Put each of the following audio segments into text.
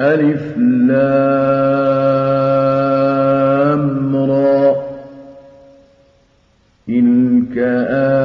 ألف لام را. تلك آية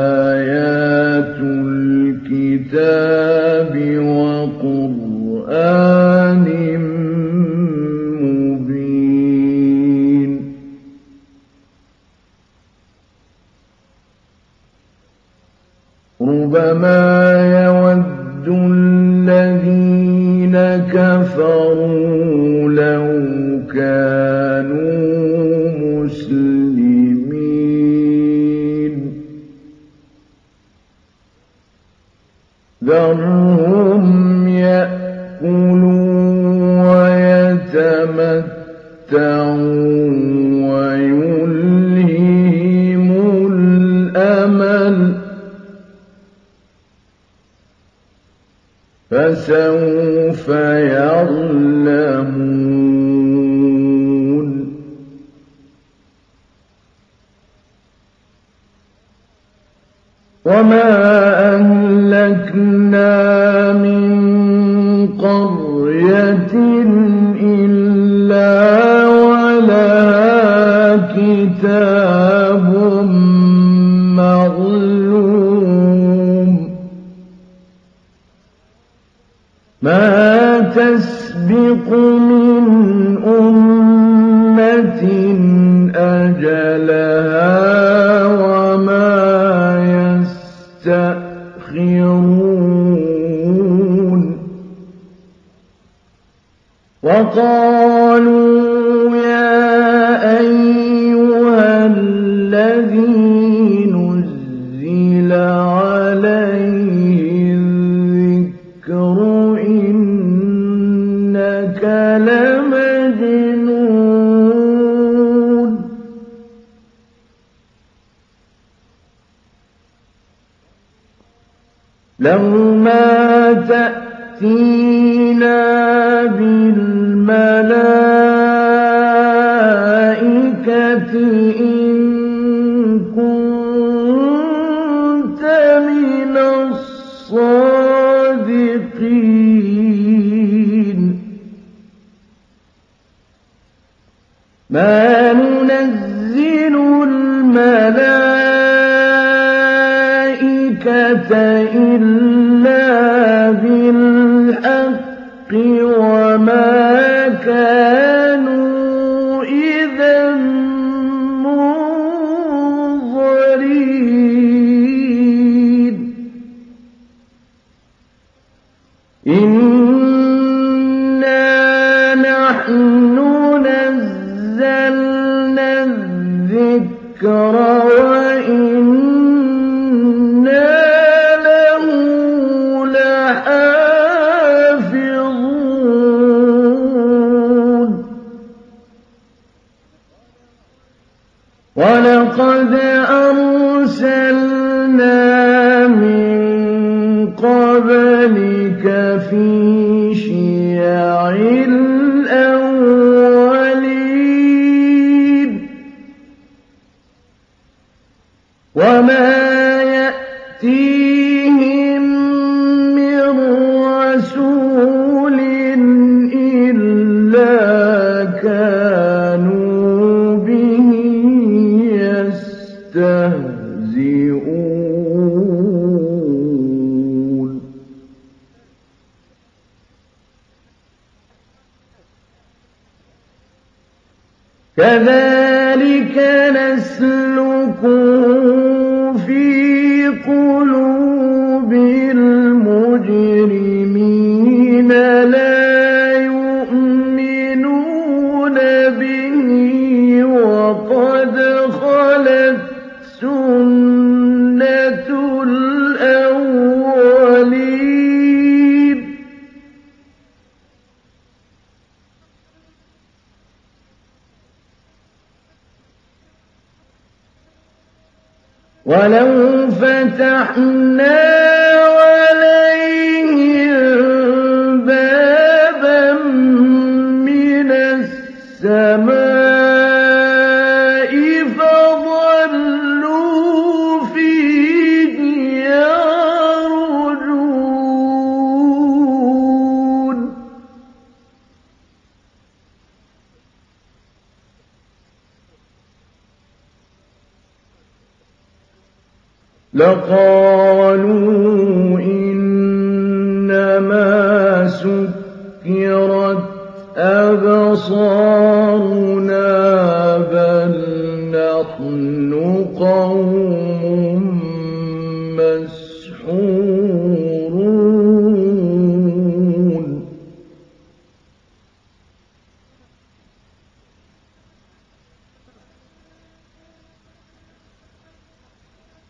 وما أهلكنا من قرية إلا ولا كتاب معلوم ما تسبق من قبلك في شيع ولو فتحنا لقالوا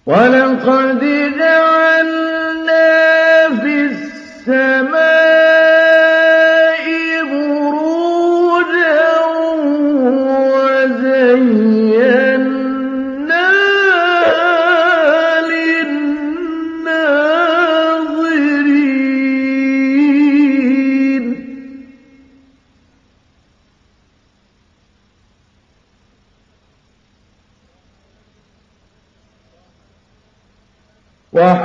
ولقد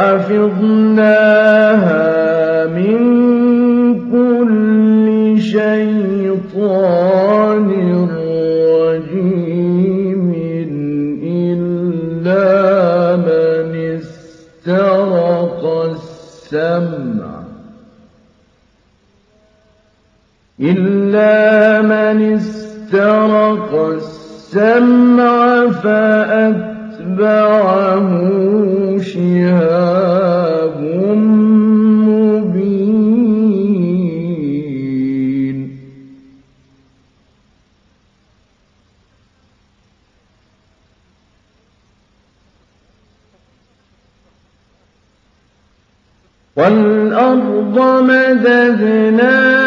وحفظناها والأرض مددناها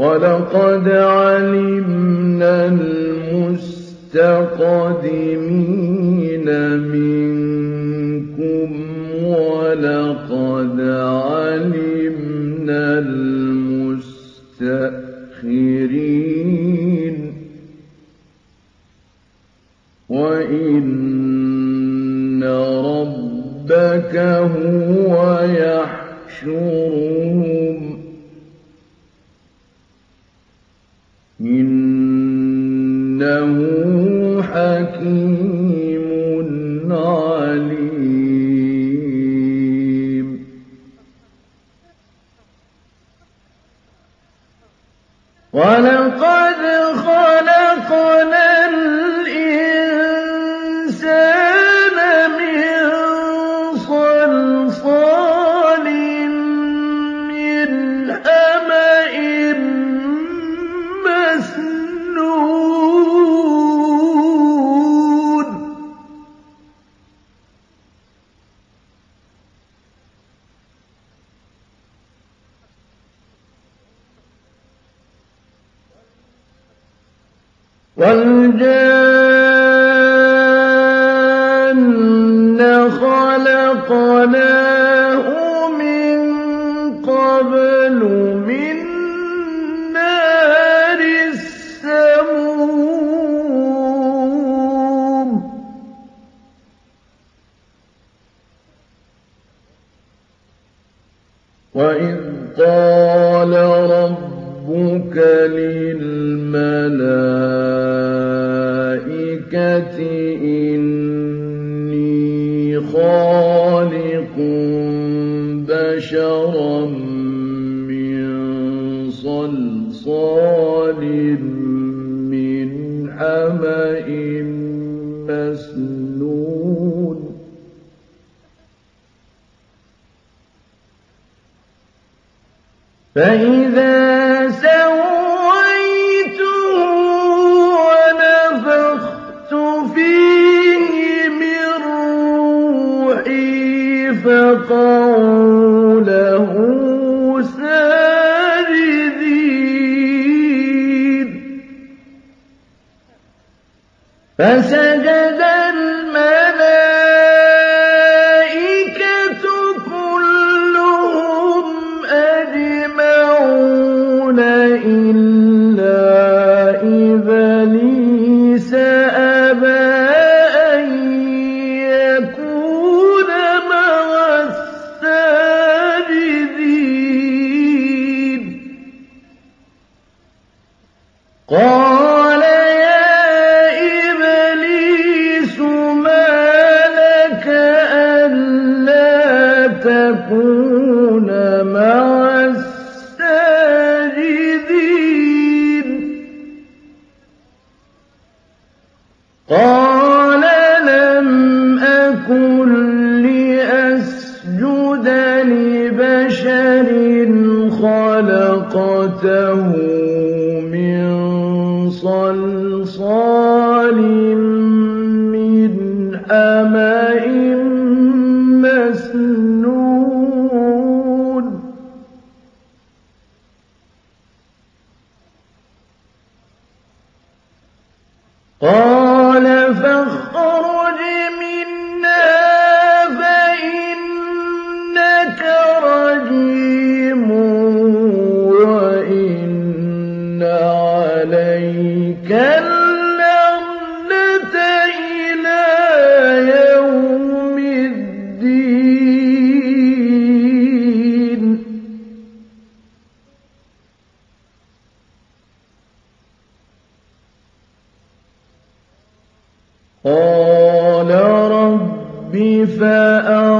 وَلَقَدْ عَلِمْنَا الْمُسْتَقْدِمِينَ مِنكُمْ وَلَقَدْ عَلِمْنَا الْمُسْتَأْخِرِينَ وأن فَإِذَا سَوَّيْتُهُ وَنَفَخْتُ فِيهِ مِن رُّوحِي مُسْرِفًا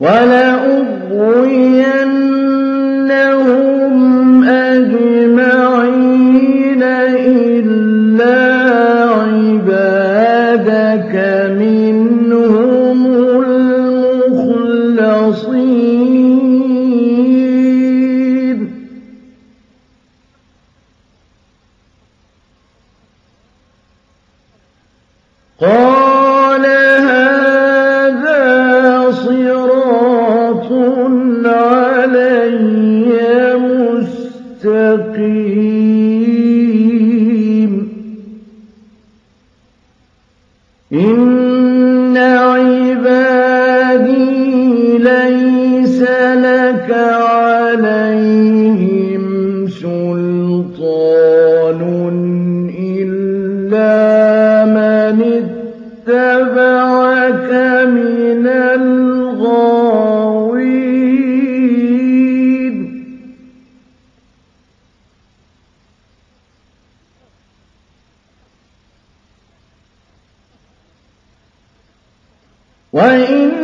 وَلَأُغْوِيَنَّهُمْ وإن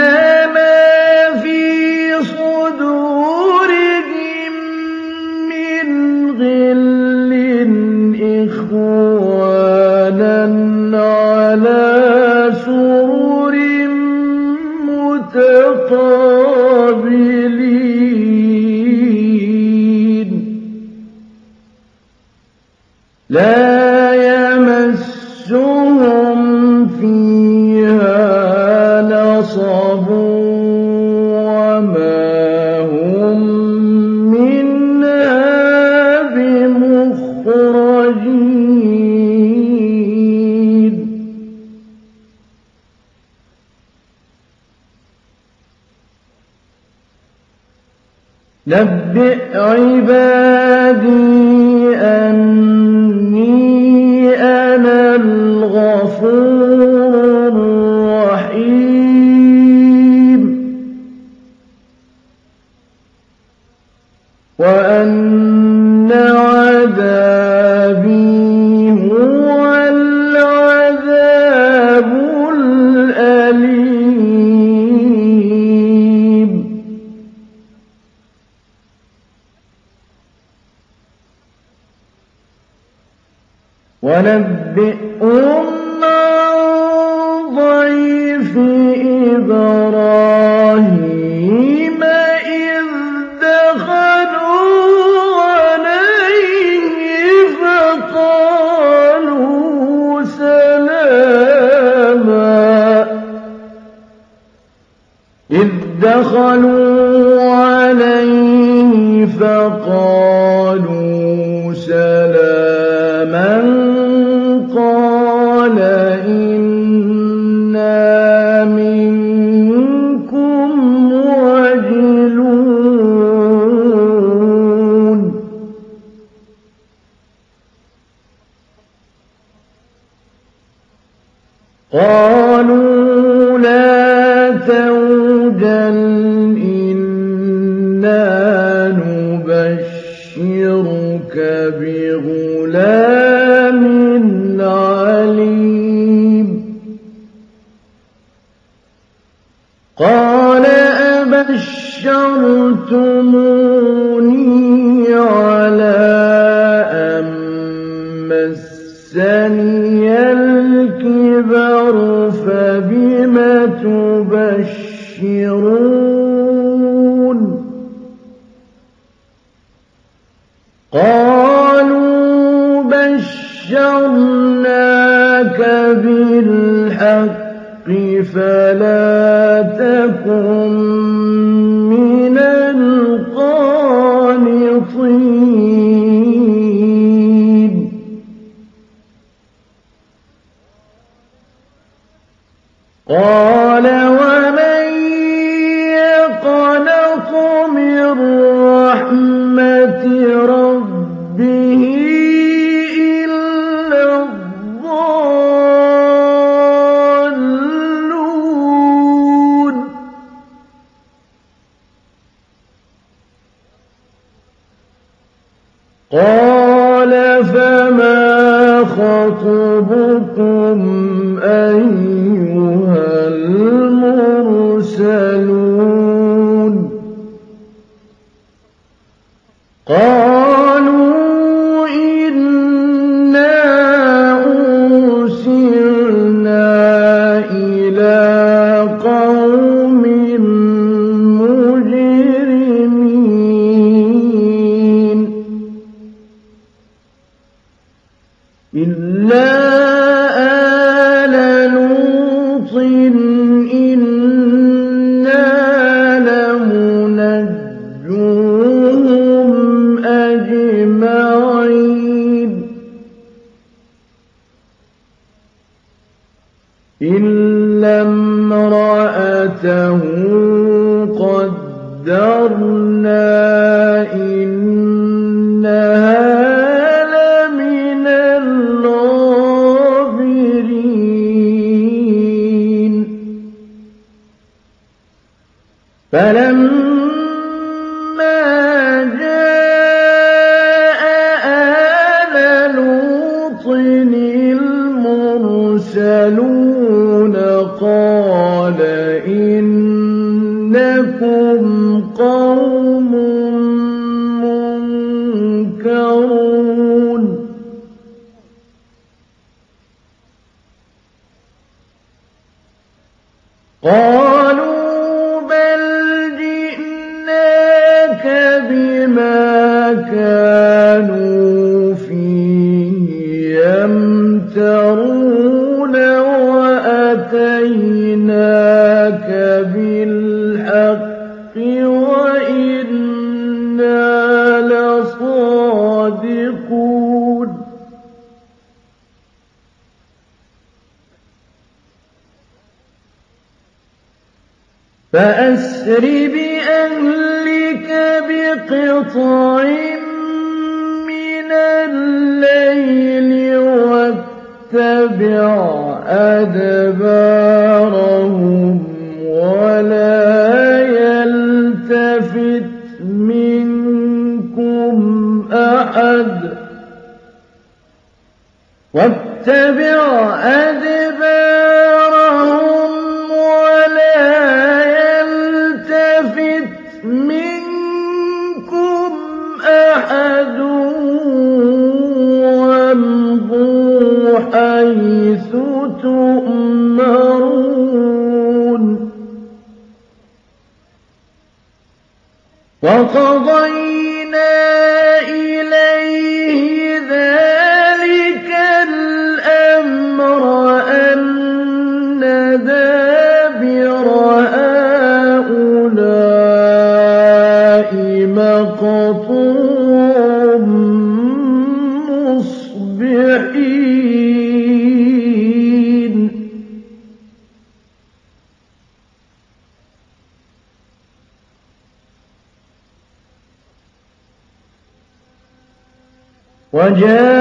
قال إنا لكم إلا قالوا بل جئناك بما كانوا فيه يمترون وأتيناك بما فَأَسْرِ بِأَهْلِكَ بِقِطْعٍ مِّنَ اللَّيْلِ وَاتَّبِعْ أَدْبَارَهُمْ وَلَا يَلْتَفِتْ مِنكُمْ أَحَدٌ. وَاتَّبِعْ أَدْبَارَهُمْ وقضى وجاء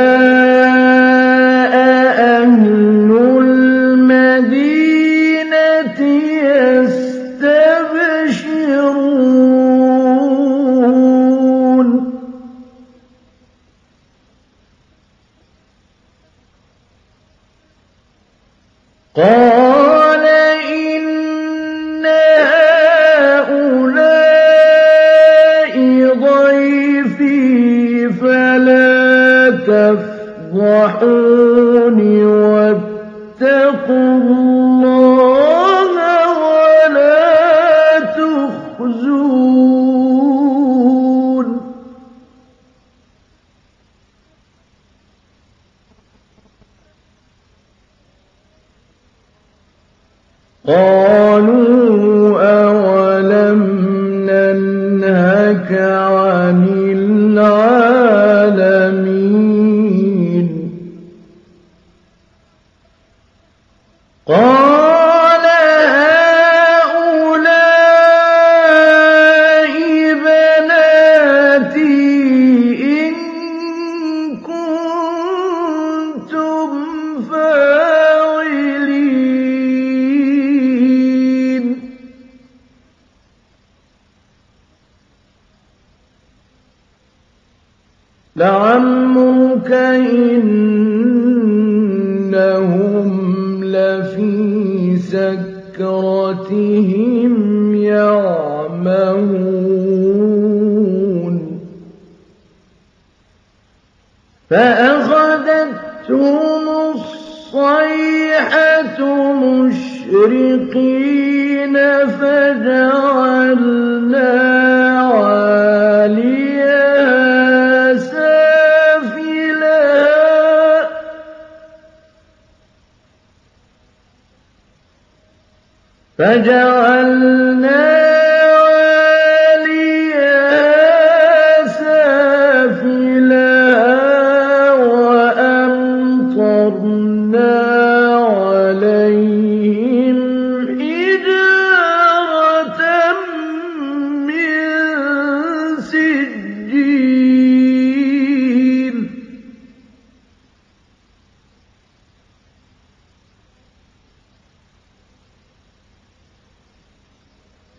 لَعَمْرُكَ إِنَّهُمْ لَفِي سَكْرَتِهِمْ يَعْمَهُونَ. فَأَخَذَتْهُمُ الصَّيْحَةُ مُشْرِقِينَ فجعلنا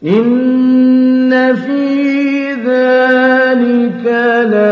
إن في ذلك لا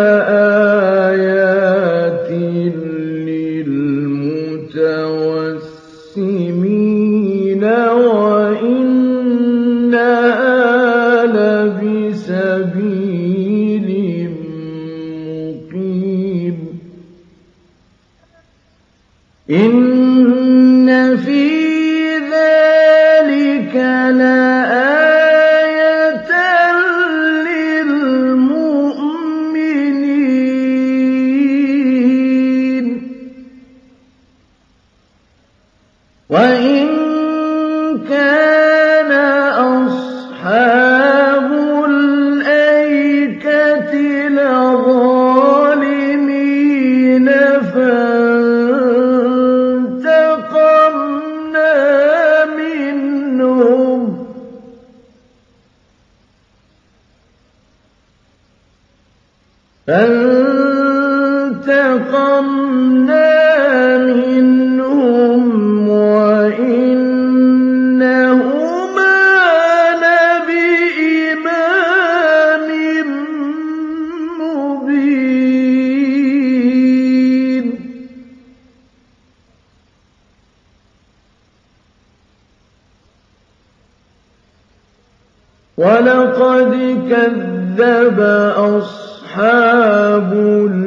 فانتقمنا منهم وإنهما لبإمام مبين. ولقد كذب أصحاب كَذَّبُوا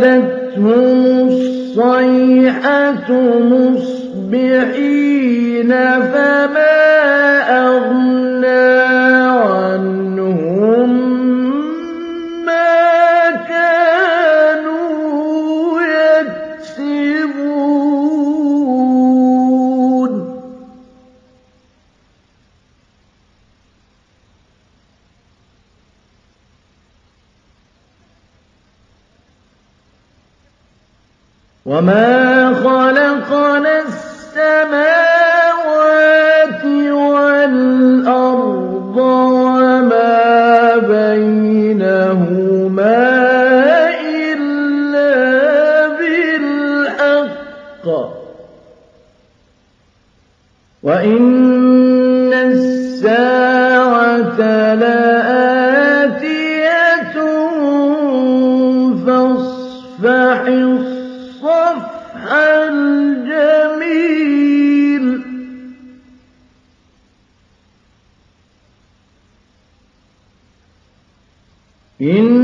فأخذتهم الصيحة مصبحين فما وإن الساعة لآتية فاصفح الصفح الجميل إن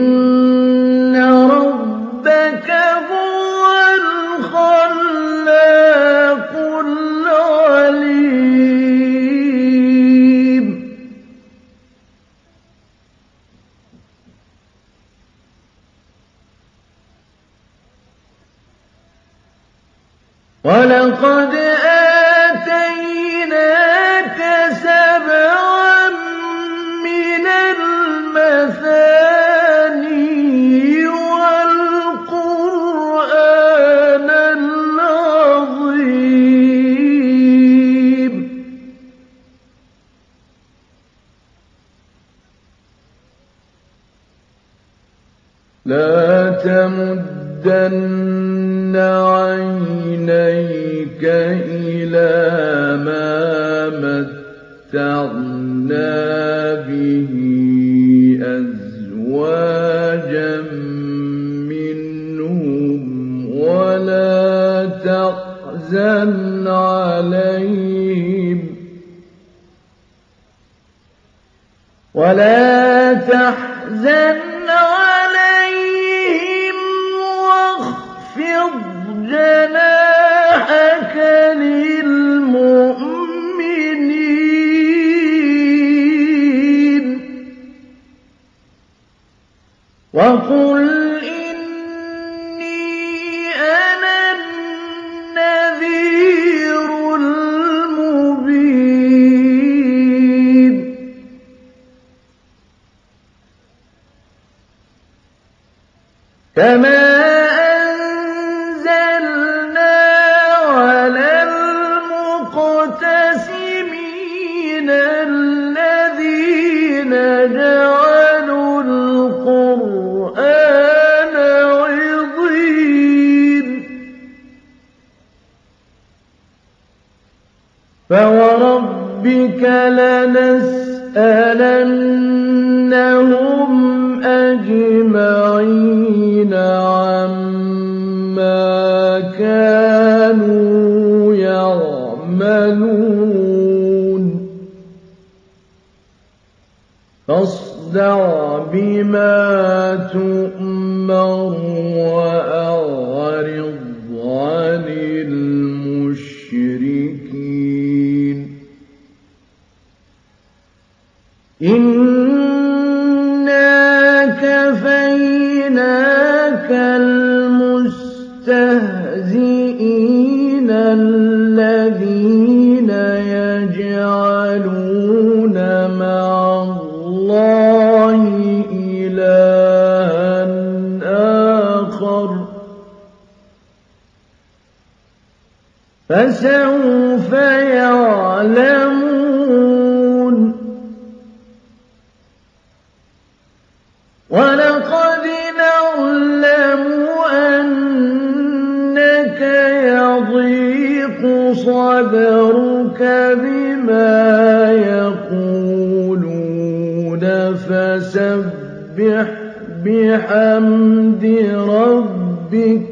لا تمدن عينيك إلى ما متعنا به أزواجا منهم ولا تحزن عليهم ولا تحزن كما أنزلنا على المقتسمين الذين جعلوا القرآن عضين فوربك لنسألنهم فسوف يعلمون. ولقد نعلم أنك يضيق صدرك بما يقولون. فسبح بحمد ربك